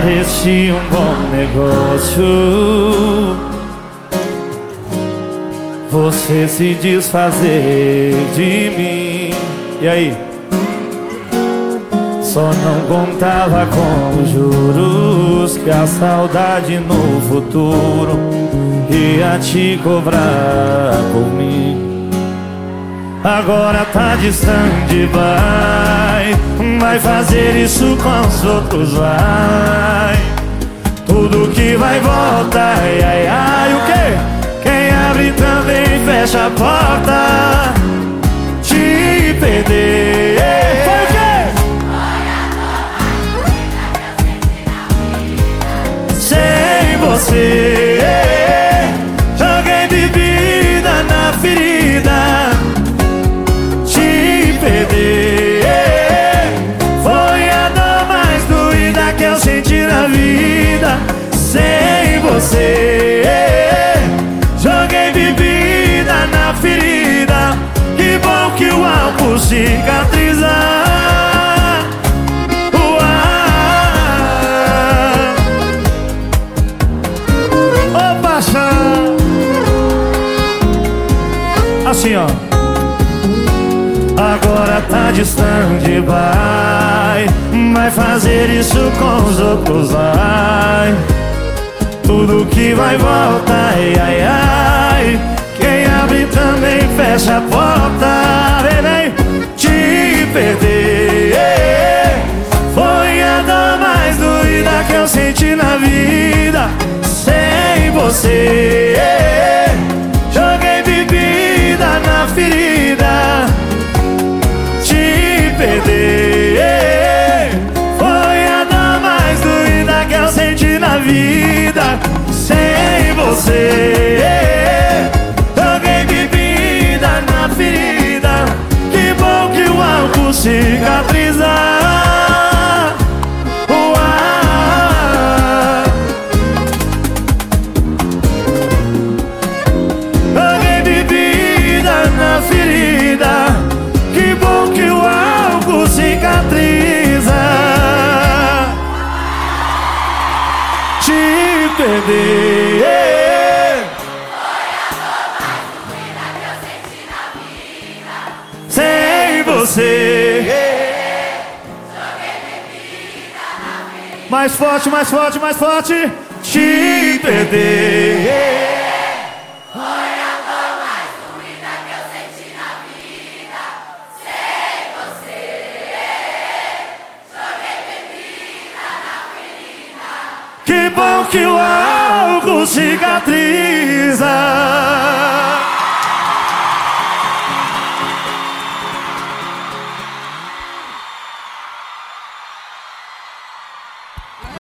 parecia um bom negócio Você se desfazer de mim. E aí? Só não contava com os juros Que a saudade no futuro Ia te cobrar por mim. Agora tá distante, vai Vai fazer isso com os outros, vai voltar, ai, ai, ai O que? Quem abre também fecha a porta Te perder Foi o quê? Sem você você Joguei bebida na ferida. Que bom que o álcool cicatriza Uau. Ô Assim ó. Agora tá distante, vai. Vai fazer isso com os outros, vai Tudo que vai voltar, ai, ai, ai. Quem abre também fecha a porta te perder Foi a dor mais doída que eu senti na vida. Sem você Joguei bebida na ferida você. Joguei bebida na ferida. Que bom que o álcool cicatriza cicatriza. Te perder você. Mais forte, mais forte, mais forte. Te perder. Que bom que o